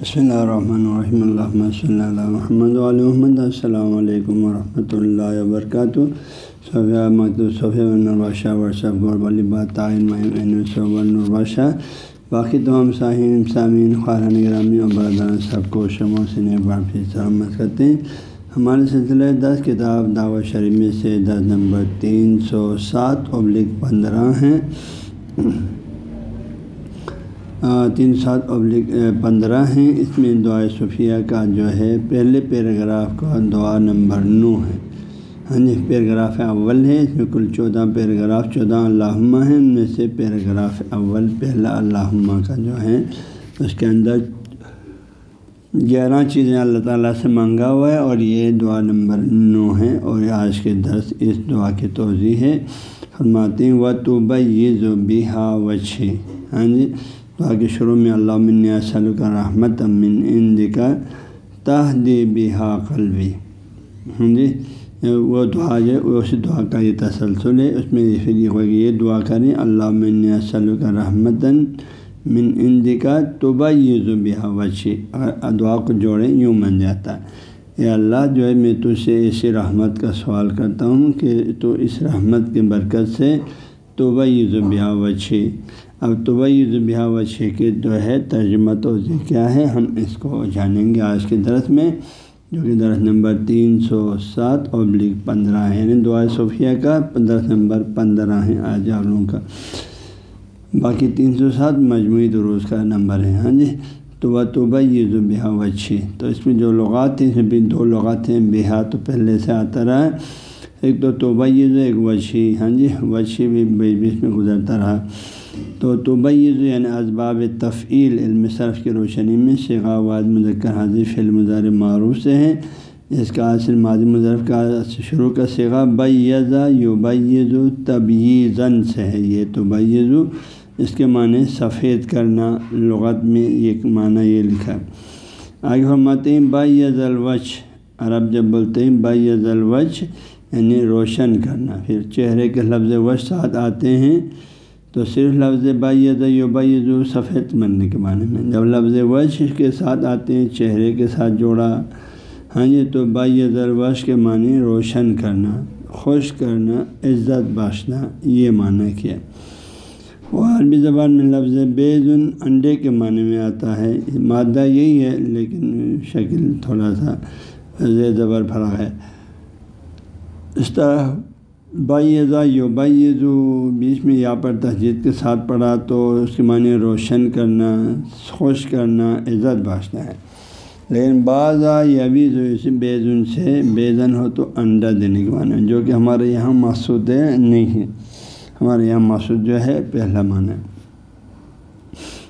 بسم اللہ الرحمن الرحیم الحمۃ صلی اللہ محمد علیہ محمد السلام علیکم ورحمۃ اللہ وبرکاتہ صفیہ مکتب صفیہ نرباشہ ورثہ غور علی بات نرباشہ باقی تمام صاحب سامعین خارن گرامی اور برادران سب کو شمو سے بار پھر سلامت کرتے ہیں ہمارے سلسلے دس کتاب دعوت شریف میں سے دس نمبر تین سو سات ابلک پندرہ ہیں۔ تین سات ابلک پندرہ ہیں۔ اس میں دعا صفیہ کا جو ہے، پہلے پیراگراف کا دعا نمبر نو ہے۔ ہاں جی پیراگراف اول ہے۔ اس میں کل چودہ پیراگراف، چودہ اللہمہ ہیں۔ ان میں سے پیراگراف اول، پہلا اللہمہ کا جو ہے، اس کے اندر گیارہ چیزیں اللہ تعالیٰ سے مانگا ہوا ہے اور یہ دعا نمبر نو ہے اور آج کے درس اس دعا کی توضیع ہے۔ فرماتے ہیں و تو بہ یہ جو بیہا وچھی ہاں جی دعا کے شروع میں اللہ من کا رحمت من اند کا تہ دی بہا قلبی ہاں جی وہ دعا جو اس دعا کا یہ تسلسل ہے اس میں پھر یہ ہوگی یہ دعا کریں اللہ من سل کا رحمت من اند کا توبہ یہ جو بہا وچی دعا کو جوڑیں یوں بن جاتا ہے اے اللہ جو ہے میں تجھ سے ایسی رحمت کا سوال کرتا ہوں کہ تو اس رحمت کی برکت سے توبہ یہ جو وچی اب تو یہ وچے کے جو ہے، ترجمہ تو کیا ہے، ہم اس کو جانیں گے آج کے درس میں، جو کہ درس نمبر تین سو سات ابلک پندرہ ہے یعنی دعا صوفیہ کا، درس نمبر پندرہ ہے آج والوں کا۔ باقی تین سو سات مجموعی دروس کا نمبر ہے ہاں جی؟ تو وہ توبہ یہ جو بہا وچھی تو اس میں جو لغات ہیں، اس میں بھی دو لغات ہیں، بہا تو پہلے سے آتا رہا ہے، ایک تو توبہ یہ جو ایک وچھی ہاں جی؟ وچھی بھی بیچ بیچ میں گزرتا رہا۔ تو توبیز یعنی اسباب تفعیل علم صرف کی روشنی میں شیخاواد مذکر حاضر مظاہر معروف سے ہیں۔ اس کا اصل ماضی مظرف کا شروع کا سیغا بیزا یو بیزو تبیزن سے ہے۔ یہ تو بیزو اس کے معنی سفید کرنا لغت میں ایک معنی یہ لکھا۔ ہے آگے فرماتے ہیں بیز الوچ عرب جب بولتے ہیں بیز الوچ یعنی روشن کرنا۔ پھر چہرے کے لفظ وش ساتھ آتے ہیں۔ تو صرف لفظ بائی یو بائی سفید بننے کے معنی میں۔ جب لفظ وش کے ساتھ آتے ہیں، چہرے کے ساتھ جوڑا ہاں جی تو بائی وش کے معنی روشن کرنا خوش کرنا، عزت باشنا یہ معنی کیا وہ عربی زبان میں لفظ بیزن انڈے کے معنی میں آتا ہے۔ مادہ یہی ہے، لیکن شکل تھوڑا سا زبر فرا ہے۔ اس طرح بائی یو بائی بیچ میں یہاں پر تہذیب کے ساتھ پڑھا تو اس کے معنی روشن کرنا، خوش کرنا، عزت باشنا ہے۔ لیکن بعض یہ جو اسی بیزن سے، بیزن ہو تو انڈا دینے کے معنی، جو کہ ہمارے یہاں مقصود ہے نہیں ہے۔ ہمارے یہاں مقصود جو ہے، پہلا معنی۔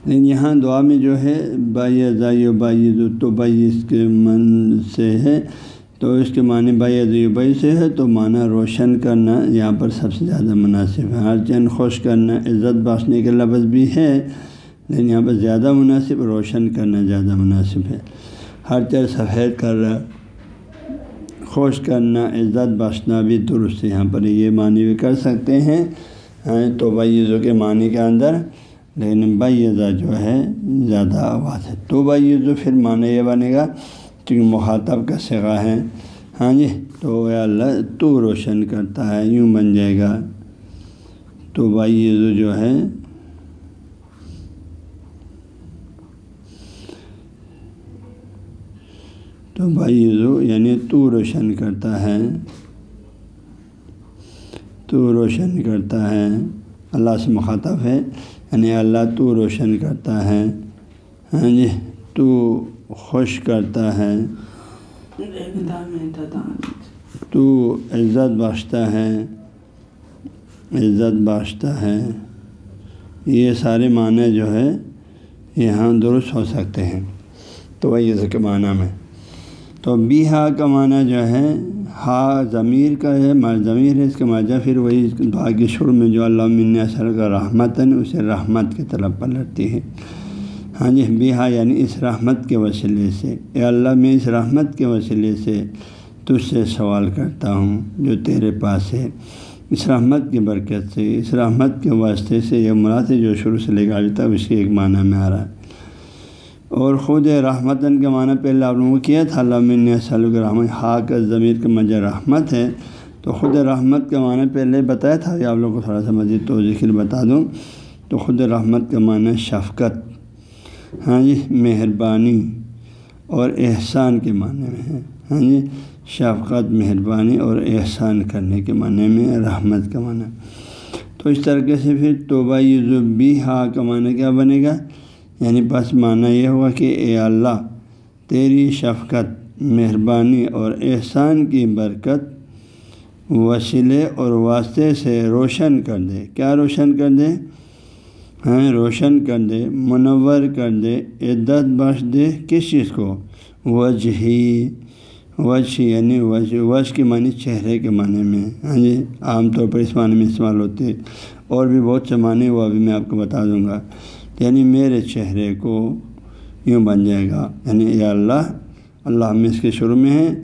لیکن یہاں دعا میں جو ہے بائی یو بائی تو بائی کے من سے ہے۔ تو اس کے معنی بائی ادیوبئی سے ہے، تو معنی روشن کرنا یہاں پر سب سے زیادہ مناسب ہے۔ ہر چند خوش کرنا عزت باشنے کے لفظ بھی ہے، لیکن یہاں پر زیادہ مناسب، روشن کرنا زیادہ مناسب ہے۔ ہر چیز سفید کر رہا خوش کرنا، عزت باشنا بھی درست ہے۔ یہاں پر یہ معنی بھی کر سکتے ہیں ہاں، تو بھائی کے معنی کے اندر، لیکن بائی جو ہے، زیادہ آواز ہے۔ تو بھائی پھر معنی یہ بنے گا چونکہ مخاطب کا سگا ہے۔ ہاں جی تو اللہ، تو روشن کرتا ہے، یوں بن جائے گا۔ تو بھائی، یہ جو ہے، تو بھائی یعنی تو روشن کرتا ہے۔ تو روشن کرتا ہے۔ اللہ سے مخاطب ہے یعنی اللہ تو روشن کرتا ہے۔ ہاں جی تو خوش کرتا ہے۔ تو عزت باشتا ہے۔ عزت باشتا ہے۔ یہ سارے معنی جو ہے، یہاں درست ہو سکتے ہیں۔ تو وہی اس کے معنی میں۔ تو بی ہا کا معنی جو ہے، ہا ضمیر کا ہے، مر ضمیر ہے۔ اس کا ماجہ پھر وہی دعا کے شروع میں جو اللہ من اثر کا رحمت ہے اسے رحمت کی طرف پلٹتی ہے۔ ہاں جی بیہا یعنی اس رحمت کے وسیلے سے۔ اے اللہ، میں اس رحمت کے وسیلے سے تجھ سے سوال کرتا ہوں جو تیرے پاس ہے۔ اس رحمت کی برکت سے، اس رحمت کے واسطے سے یہ مراد جو شروع سے لے کر ابھی تک اس کے ایک معنی میں آ رہا ہے۔ اور خود رحمتن کے معنی پہلے آپ لوگوں کو کیا تھا علامہ سلم رحمت حاک ضمیر کا مجھے رحمت ہے۔ تو خود رحمت کا معنی پہلے بتایا تھا کہ آپ لوگوں کو تھوڑا سا مزید تو ذکر بتا دوں۔ تو خود رحمت کا معنی شفقت۔ ہاں جی مہربانی اور احسان کے معنی میں ہے ہاں جی شفقت، مہربانی اور احسان کرنے کے معنی میں رحمت کا معنی۔ تو اس طریقے سے پھر توبہ بھی ہا کا معنی کیا بنے گا؟ یعنی بس معنی یہ ہوا کہ اے اللہ، تیری شفقت، مہربانی اور احسان کی برکت وسیلے اور واسطے سے روشن کر دے۔ کیا روشن کر دے؟ ہاں روشن کر دے منور کر دے عدت بخش دے کس چیز کو؟ وجہ ہی وج یعنی وج وج کے معنی چہرے کے معنی میں ہاں جی؟ عام طور پر اس معنی میں استعمال ہوتے اور بھی بہت سے معنی وہ ابھی میں آپ کو بتا دوں گا۔ یعنی میرے چہرے کو یوں بن جائے گا۔ یعنی اے اللہ اللہ ہم اس کے شروع میں ہیں۔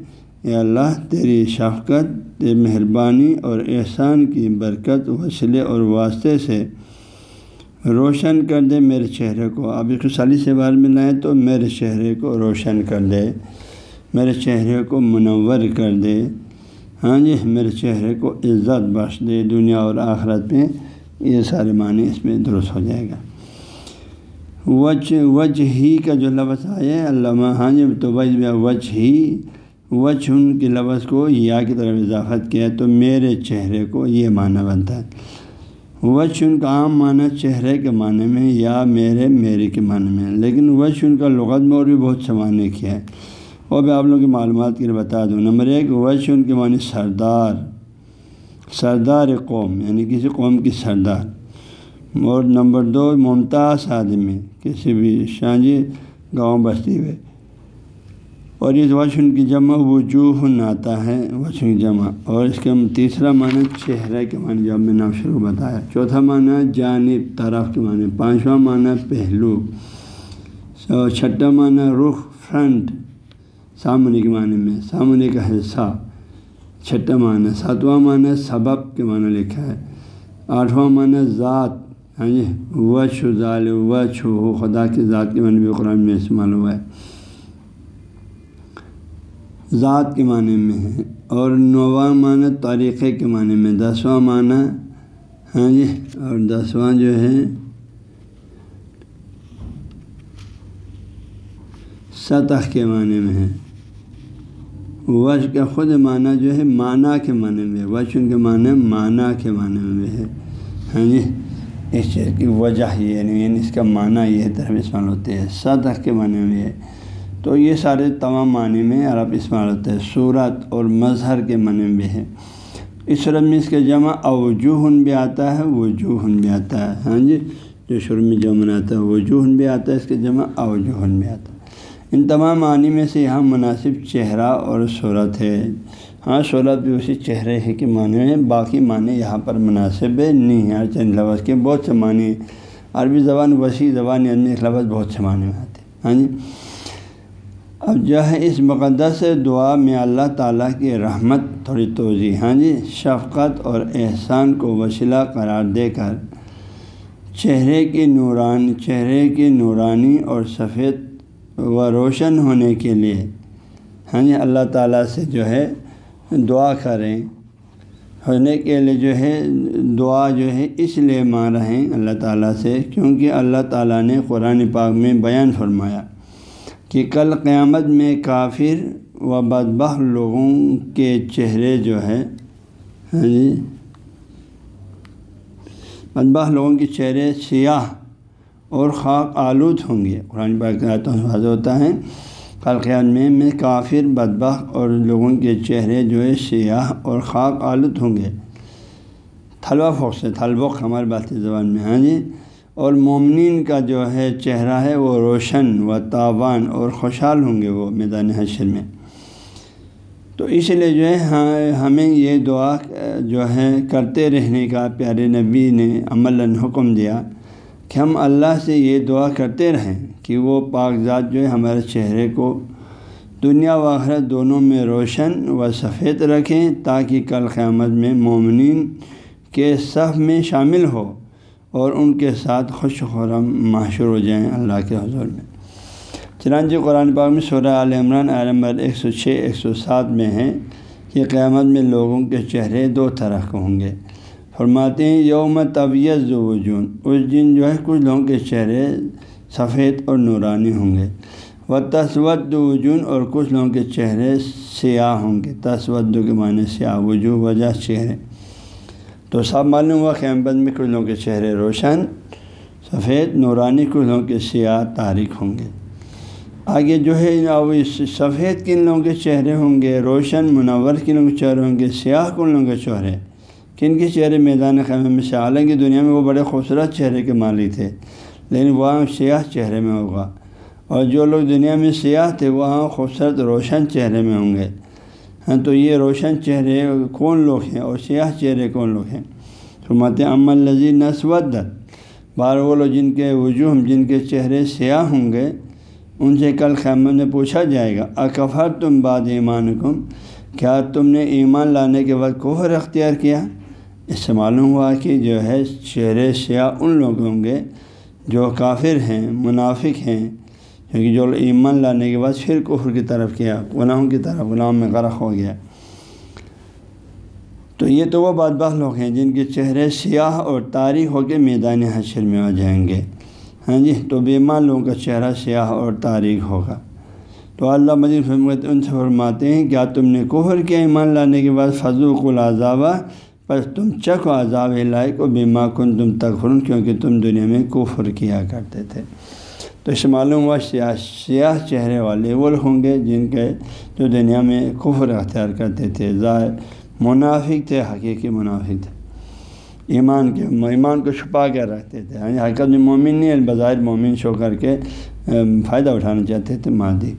اے اللہ، تیری شفقت، تیری مہربانی اور احسان کی برکت، وسیلے اور واسطے سے روشن کر دے میرے چہرے کو۔ اب اس سالی سے بار میں لائیں تو میرے چہرے کو روشن کر دے۔ میرے چہرے کو منور کر دے۔ ہاں جی میرے چہرے کو عزت بخش دے۔ دنیا اور آخرت میں یہ سارے معنی اس میں درست ہو جائے گا۔ وج وج ہی کا جو لفظ آیا ہے، علامہ ہاں جی تو وج ہی وج ان کے لفظ کو یا کی طرف اضافت کیا تو میرے چہرے کو یہ معنی بنتا ہے۔ وج ان کا عام معنی چہرے کے معنی میں یا میرے میرے کے معنی میں لیکن وج ان کا لغت میں اور بھی بہت سے معنی کیا ہے وہ بھی آپ لوگوں کی معلومات کے لیے بتا دوں۔ نمبر ایک وج ان کے معنی سردار سردار قوم یعنی کسی قوم کی سردار۔ اور نمبر دو، ممتاز آدمی، کسی بھی شاہ جی گاؤں بستی ہوئے اور اس وشن کی جمع وجوہ آتا ہے، وشن کی جمع۔ اور اس کے تیسرا معنی چہرے کے معنی جب میں نام شروع بتایا۔ چوتھا معنی جانب، طرف کے معنی۔ پانچواں معنی پہلو۔ چھٹا معنی رخ، فرنٹ۔ سامنے کے معنی میں، سامنے کا حصہ۔ چھٹا معنی۔ ساتواں معنی سبب کے معنی لکھا ہے۔ آٹھواں معنی ذات۔ ہاں جی وش ظال وش ہو۔ خدا کی ذات کے معنی بھی قرآن میں استعمال ہوا ہے۔ ذات کے معنی میں ہے اور نواں معنی طریقے کے معنی میں دسواں معنی ہاں جی اور دسواں جو ہے، سطح کے معنی میں ہے۔ وش کا خود معنی جو ہے، معنی کے معنی میں وش ان کے معنی معنی کے معنی میں ہے۔ ہاں جی اس چیز کی وجہ یہ یعنی اس کا معنی یہ طرف استعمال ہوتے ہیں۔ سطح کے معنی میں ہے۔ تو یہ سارے تمام معنی میں عرب استعمال ہوتے ہیں۔ صورت اور مظہر کے معنی بھی ہے اس صورت میں اس کے جمع اوجوہن بھی آتا ہے، وجوہن بھی آتا ہے۔ ہاں جی جو شروع میں جمع آتا ہے وجوہن بھی آتا ہے، اس کے جمع اوجوہن بھی آتا ہے۔ ان تمام معنی میں سے یہاں مناسب چہرہ اور صورت ہے۔ ہاں صورت بھی اسی چہرے ہے کہ معنی ہے۔ باقی معنی یہاں پر مناسب نہیں ہے۔ ہر چند لفظ کے بہت سے معنی عربی زبان وسیع زبان یعنی لفظ بہت سے معنی میں آتے ہیں۔ ہاں جی اب جو ہے اس مقدس دعا میں اللہ تعالیٰ کی رحمت، تھوڑی توضیع ہاں جی؟ شفقت اور احسان کو وسیلہ قرار دے کر چہرے کی نورانی چہرے کی نورانی اور سفید و روشن ہونے کے لیے ہاں جی؟ اللہ تعالیٰ سے جو ہے دعا کریں۔ ہونے کے لیے جو ہے دعا جو ہے اس لیے مار رہے ہیں اللہ تعالیٰ سے، کیونکہ اللہ تعالیٰ نے قرآن پاک میں بیان فرمایا۔ کہ کل قیامت میں کافر و بدبہ لوگوں کے چہرے جو ہے ہاں جی بدبہ لوگوں کے چہرے سیاہ اور خاک آلود ہوں گے۔ قرآن پاک واضح ہوتا ہے، کل خلقیات میں میں کافر بدبخ اور لوگوں کے چہرے جو ہے سیاہ اور خاک آلت ہوں گے۔ تھلوا فوق سے تھلبق ہمارے بات زبان میں ہاں جی۔ اور مومنین کا جو ہے چہرہ ہے وہ روشن و تاوان اور خوشحال ہوں گے وہ میدان حشر میں۔ تو اس لیے جو ہے ہاں، ہمیں یہ دعا جو ہے کرتے رہنے کا پیارے نبی نے عمل حکم دیا کہ ہم اللہ سے یہ دعا کرتے رہیں کہ وہ پاک ذات جو ہے ہمارے چہرے کو دنیا و آخرت دونوں میں روشن و سفید رکھیں تاکہ کل قیامت میں مومنین کے صف میں شامل ہو۔ اور ان کے ساتھ خوش خرم معاشر ہو جائیں اللہ کے حضور میں۔ چنانچہ قرآن پاک میں سورہ عال عمران نمبر ایک سو چھ، ایک سو سات میں ہے کہ قیامت میں لوگوں کے چہرے دو طرح کے ہوں گے۔ فرماتے ہیں، یوم طبیعت وجون، اس دن جو ہے کچھ لوگوں کے چہرے سفید اور نورانی ہوں گے۔ و تصود وجون، اور کچھ لوگوں کے چہرے سیاہ ہوں گے۔ تصود کے معنی سیاہ وجو وجہ چہرے۔ تو سب معلوم ہوا قیامت میں کچھ لوگوں کے چہرے روشن، سفید، نورانی کچھ لوگوں کے سیاہ تاریخ ہوں گے۔ آگے جو ہے سفید کن لوگوں کے چہرے ہوں گے، روشن، منور کن لوگوں کے چہرے ہوں گے، سیاہ کن لوگوں کے چہرے۔ کن کے چہرے؟ میدان خیمے میں سے۔ حالانکہ دنیا میں وہ بڑے خوبصورت چہرے کے مالک تھے، لیکن وہاں سیاہ چہرے میں ہوگا۔ اور جو لوگ دنیا میں سیاہ تھے، وہاں خوبصورت روشن چہرے میں ہوں گے۔ ہاں تو یہ روشن چہرے کون لوگ ہیں اور سیاہ چہرے کون لوگ ہیں؟ سمت عمل لذیذ نسود بار وہ لوگ جن کے وجوہ جن کے چہرے سیاہ ہوں گے، ان سے کل خیمت میں پوچھا جائے گا اکفر تم باد ایمان کیا تم نے ایمان لانے کے بعد کوہر اختیار کیا؟ اس سے معلوم ہوا کہ جو ہے، چہرے سیاہ ان لوگ ہوں گے جو کافر ہیں، منافق ہیں یعنی کیونکہ جو ایمان لانے کے بعد پھر کفر کی طرف کیا گناہوں کی طرف غلام میں غرق ہو گیا۔ تو یہ تو وہ بات بات لوگ ہیں جن کے چہرے سیاہ اور تاریخ ہو کے میدان حشر میں آ جائیں گے۔ ہاں جی؟ تو بیمان لوگوں کا چہرہ سیاہ اور تاریخ ہوگا۔ تو اللہ مجید فرمت ان سے فرماتے ہیں، کیا تم نے کفر کیا ایمان لانے کے بعد فضوق العذابہ بس تم چک و عذاب لائق و بیما کن تم تک کیونکہ تم دنیا میں کفر کیا کرتے تھے۔ تو اس معلوم ہوا سیاہ سیاہ چہرے والے وہ ہوں گے جن کے جو دنیا میں کفر اختیار کرتے تھے۔ ظاہر منافق تھے، حقیقی منافق تھے۔ ایمان کے، ایمان کو چھپا کے رکھتے تھے۔ یعنی حقیقت میں مومن نہیں، بظاہر مومن شو کر کے فائدہ اٹھانا چاہتے تھے مادی۔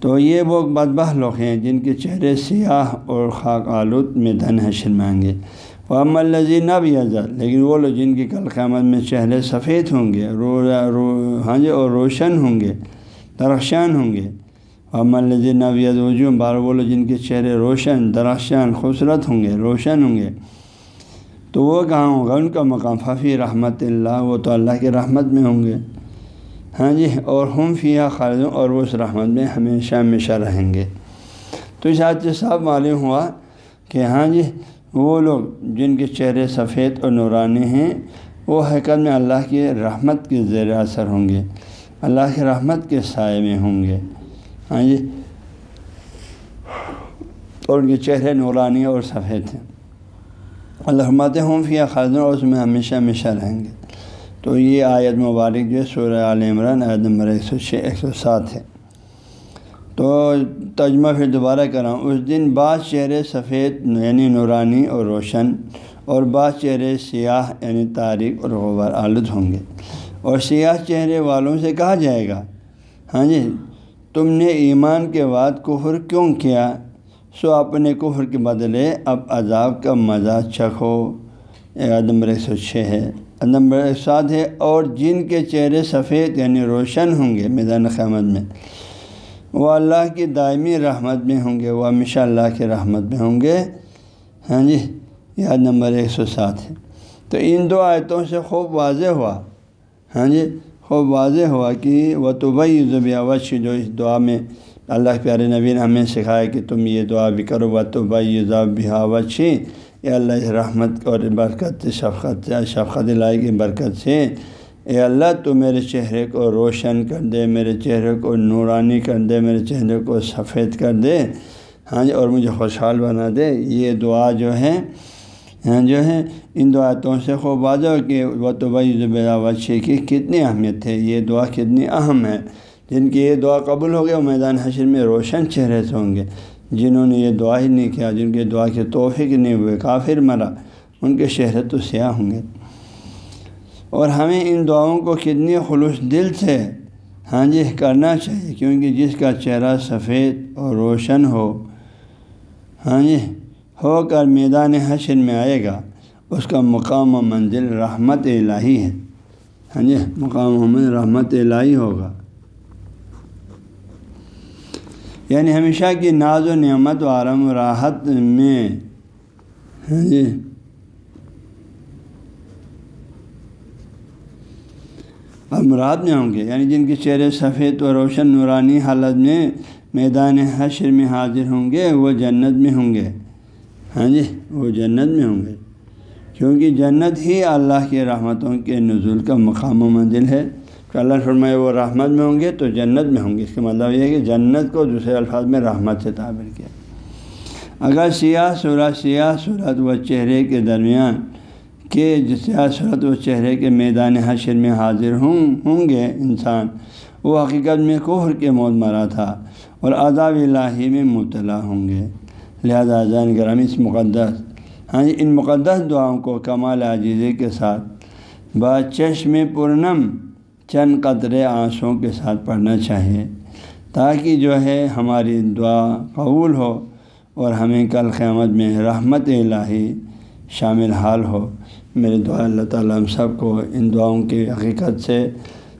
تو یہ وہ بدبہ لوگ ہیں جن کے چہرے سیاہ اور خاک آلود میں دھن حشر مانگے وہ عمل لذیذ نہ بھی آزاد لیکن وہ لوگ جن کی کل قیامت میں چہرے سفید ہوں گے، رو رو ہاں جی اور روشن ہوں گے، درخشان ہوں گے عمل لذیذ نہ بھی وجوہ بار وہ لوگ جن کے چہرے روشن، درخشان، خوبصورت ہوں گے، روشن ہوں گے، تو وہ کہاں ہوگا ان کا مقام ففی رحمت اللہ، وہ تو اللہ کی رحمت میں ہوں گے ہاں جی اور ہم فیا خالد اور وہ اس رحمت میں ہمیشہ ہمیشہ رہیں گے۔ تو اس حادثے صاحب معلوم ہوا کہ ہاں جی وہ لوگ جن کے چہرے سفید اور نورانی ہیں، وہ حقیقت میں اللہ کی رحمت کے زیر اثر ہوں گے۔ اللہ کی رحمت کے سائے میں ہوں گے۔ ہاں جی۔ اور ان کے چہرے نورانی اور سفید ہیں۔ الحمت ہوں فیا خاص اور اس میں ہمیشہ ہمیشہ رہیں گے۔ تو یہ آیت مبارک جو ہے، سورہ عال عمران عید نمبر ایک سو چھ، ایک سو سات ہے۔ تو تجمہ پھر دوبارہ کراؤں۔ اس دن بعض چہرے سفید یعنی نورانی اور روشن، اور بعض چہرے سیاہ یعنی تاریخ اور غبار آلود ہوں گے۔ اور سیاہ چہرے والوں سے کہا جائے گا ہاں جی تم نے ایمان کے بعد کفر کیوں کیا؟ سو اپنے کفر کے بدلے اب عذاب کا مزہ چکھو۔ نمبر ایک سو چھ ہے۔ نمبر ایک سات ہے۔ اور جن کے چہرے سفید یعنی روشن ہوں گے میدان قیامت میں وہ اللہ کی دائمی رحمت میں ہوں گے، وہ ہمیشہ اللہ کی رحمت میں ہوں گے۔ ہاں جی یاد نمبر ایک سو سات ہے۔ تو ان دو آیتوں سے خوب واضح ہوا ہاں جی خوب واضح ہوا کہ وہ تو بھائی زبی وش جو اس دعا میں اللہ پیارے نبی نے ہمیں سکھایا کہ تم یہ دعا بھی کرو و تو بھائی ضاب وشی یہ اللہ رحمت اور برکت، شفقت شفقت لائی کی برکت سے اے اللہ، تو میرے چہرے کو روشن کر دے، میرے چہرے کو نورانی کر دے، میرے چہرے کو سفید کر دے۔ ہاں جی اور مجھے خوشحال بنا دے۔ یہ دعا جو ہے ہاں جو ہے، ان دعاتوں سے خوب واضح کہ وہ تو بھائی زبیرہ وشی کی کتنی اہمیت ہے، یہ دعا کتنی اہم ہے۔ جن کی یہ دعا قبول ہو گیا وہ میدان حشر میں روشن چہرے سے ہوں گے۔ جنہوں نے یہ دعا ہی نہیں کیا، جن کے دعا کے توفیق نہیں ہوئے کافر مرا، ان کے چہرے تو سیاہ ہوں گے۔ اور ہمیں ان دعاؤں کو کتنی خلوص دل سے ہاں جی کرنا چاہیے کیونکہ جس کا چہرہ سفید اور روشن ہو ہاں جی ہو کر میدان حشر میں آئے گا، اس کا مقام و منزل رحمت الہی ہے۔ ہاں جی مقام و منزل رحمت الہی ہوگا۔ یعنی ہمیشہ کی ناز و نعمت و آرام و راحت میں ہاں جی اور مراد میں ہوں گے۔ یعنی جن کے چہرے سفید و روشن نورانی حالت میں میدان حشر میں حاضر ہوں گے، وہ جنت میں ہوں گے۔ ہاں جی وہ جنت میں ہوں گے۔ کیونکہ جنت ہی اللہ کی رحمتوں کے نزول کا مقام و منزل ہے۔ کہ اللہ فرمائے، وہ رحمت میں ہوں گے تو جنت میں ہوں گے۔ اس کا مطلب یہ ہے کہ جنت کو دوسرے الفاظ میں رحمت سے تعبیر کیا۔ اگر سیاہ صورت سیاہ صورت و چہرے کے درمیان کہ سیاہ صورت و چہرے کے میدان حشر میں حاضر ہوں ہوں گے انسان۔ وہ حقیقت میں کوہر کے موت مرا تھا اور عذاب الہی میں مبتلا ہوں گے۔ لہذا جان گرام اس مقدس ہاں جی، ان مقدس دعاؤں کو کمال عجیزے کے ساتھ با چشم پورنم چند قطرے آنسوں کے ساتھ پڑھنا چاہیے تاکہ جو ہے ہماری دعا قبول ہو اور ہمیں کل قیامت میں رحمت الہی شامل حال ہو۔ میرے دعا اللہ تعالیٰ ہم سب کو ان دعاؤں کی حقیقت سے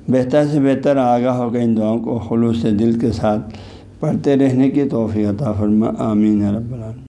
بہتر سے بہتر آگاہ ہو ان دعاؤں کو خلوص دل کے ساتھ پڑھتے رہنے کی توفیق عطا فرما۔ آمین رب العالمین۔